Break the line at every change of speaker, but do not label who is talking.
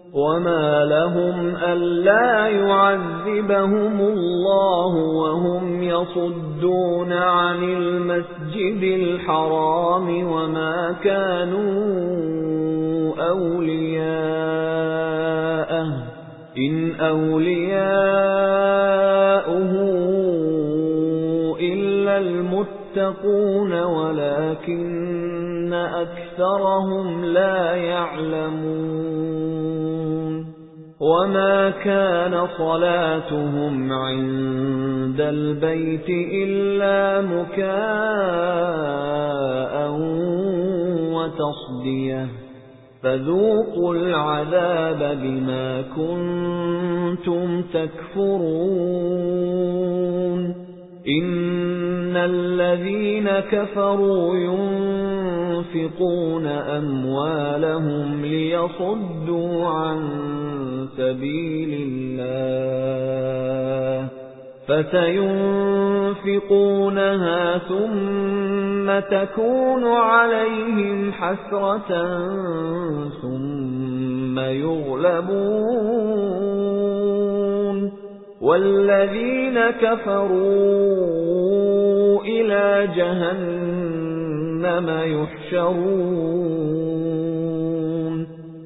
وَمَا لَهُمْ أَلَّا يُعَذِّبَهُمُ اللَّهُ وَهُمْ يَصُدُّونَ عَنِ الْمَسْجِدِ الْحَرَامِ وَمَا كَانُوا أَوْلِيَاءَهُ إِنْ أَوْلِيَاؤُهُ إِلَّا الْمُتَّقُونَ وَلَكِنَّ أَكْثَرَهُمْ لَا يَعْلَمُونَ وَمَا كَانَ صَلَاتُهُمْ عِندَ الْبَيْتِ إِلَّا مُكَاءً وَتَصْدِيَةً فَذُوقُوا الْعَذَابَ بِمَا كُنتُمْ تَكْفُرُونَ إِنَّ الَّذِينَ كَفَرُوا يُنفِقُونَ أَمْوَالَهُمْ لِيَصُدُّوا عَن سَبِيلِ اللَّهِ فَسَيُنفِقُونَهَا ثُمَّ تَكُونُ عَلَيْهِمْ حَسْرَةً ثُمَّ يُغْلَبُونَ وَالَّذِينَ كَفَرُوا إِلَى جَهَنَّمَ يُحْشَرُونَ